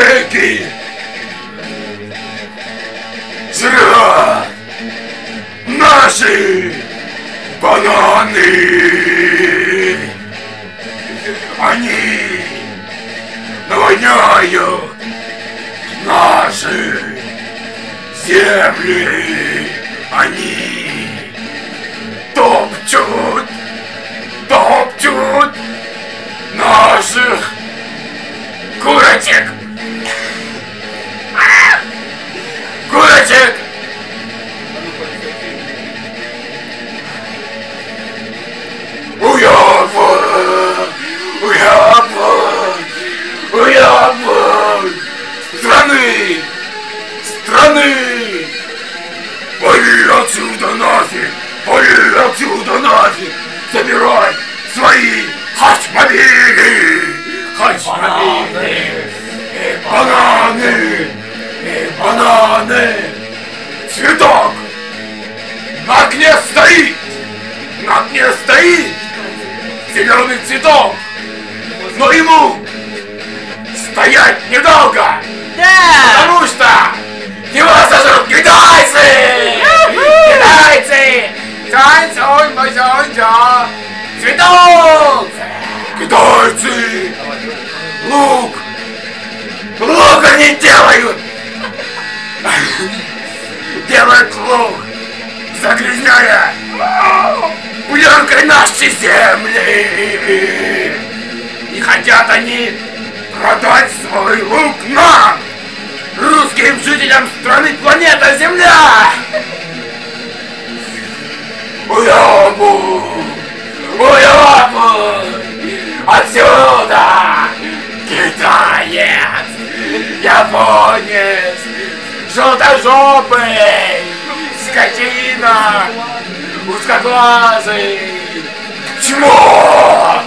Поляки жрут наши бананы. Они наводняют наши земли. Они отсюда нафиг! Вали отсюда нафиг! Забирай свои хачмобили! Хачмобили! И бананы! И бананы! Цветок! На окне стоит! На окне стоит! Зеленый цветок! Но ему стоять недолго! Да! Цветок! Китайцы! Лук! Лук они делают! Делают лук! Загрязняя пленкой нашей земли! И хотят они продать свой лук нам! Русским жителям страны планета Земля! Японец, желтожопый, скотина, узкоглазый, чмо!